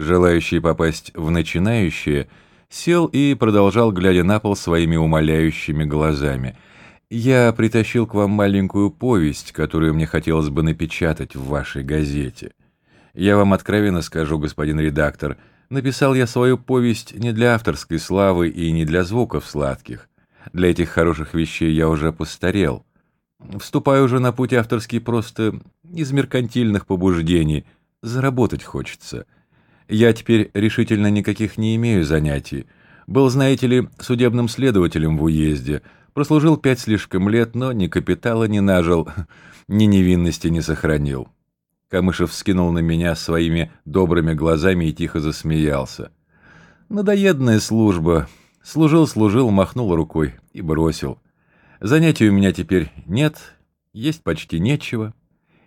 желающий попасть в начинающее, сел и продолжал, глядя на пол своими умоляющими глазами. «Я притащил к вам маленькую повесть, которую мне хотелось бы напечатать в вашей газете. Я вам откровенно скажу, господин редактор, написал я свою повесть не для авторской славы и не для звуков сладких. Для этих хороших вещей я уже постарел. Вступаю уже на путь авторский просто из меркантильных побуждений. Заработать хочется». Я теперь решительно никаких не имею занятий. Был, знаете ли, судебным следователем в уезде. Прослужил пять слишком лет, но ни капитала не нажил, ни невинности не сохранил. Камышев скинул на меня своими добрыми глазами и тихо засмеялся. Надоедная служба. Служил-служил, махнул рукой и бросил. Занятий у меня теперь нет, есть почти нечего.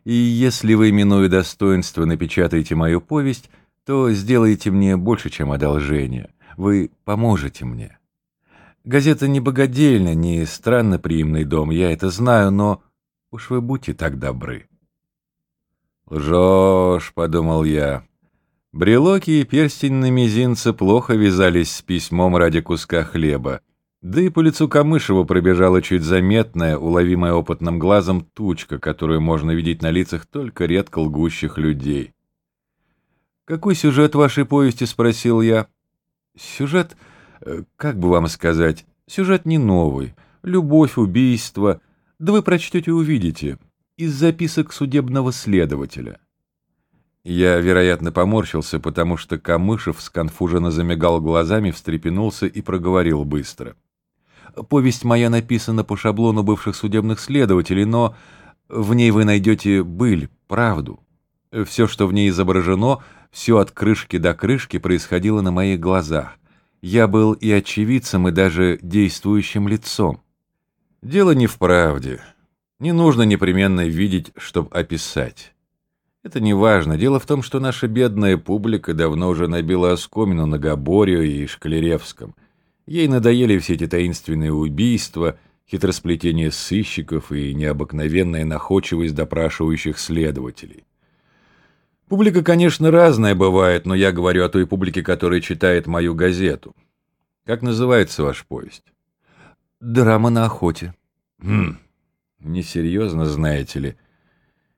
И если вы, минуя достоинство, напечатаете мою повесть, то сделаете мне больше, чем одолжение. Вы поможете мне. Газета не богодельна, не странноприимный дом, я это знаю, но уж вы будьте так добры. «Лжешь», — подумал я. Брелоки и перстень на мизинце плохо вязались с письмом ради куска хлеба. Да и по лицу Камышева пробежала чуть заметная, уловимая опытным глазом тучка, которую можно видеть на лицах только редко лгущих людей. «Какой сюжет вашей повести?» — спросил я. «Сюжет, э, как бы вам сказать, сюжет не новый. Любовь, убийство. Да вы прочтете и увидите. Из записок судебного следователя». Я, вероятно, поморщился, потому что Камышев сконфуженно замигал глазами, встрепенулся и проговорил быстро. «Повесть моя написана по шаблону бывших судебных следователей, но в ней вы найдете быль, правду. Все, что в ней изображено, все от крышки до крышки происходило на моих глазах. Я был и очевидцем, и даже действующим лицом. Дело не в правде. Не нужно непременно видеть, чтобы описать. Это не важно. Дело в том, что наша бедная публика давно уже набила оскомину на Габорио и Шклеревском. Ей надоели все эти таинственные убийства, хитросплетение сыщиков и необыкновенная находчивость допрашивающих следователей. Публика, конечно, разная бывает, но я говорю о той публике, которая читает мою газету. Как называется ваш повесть? Драма на охоте. Хм, несерьезно, знаете ли.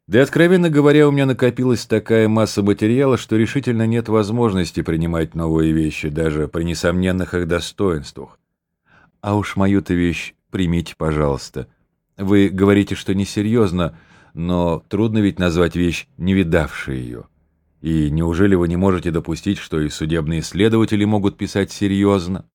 Да и, откровенно говоря, у меня накопилась такая масса материала, что решительно нет возможности принимать новые вещи, даже при несомненных их достоинствах. А уж мою-то вещь примите, пожалуйста. Вы говорите, что несерьезно, но трудно ведь назвать вещь, не видавшей ее. И неужели вы не можете допустить, что и судебные следователи могут писать серьезно?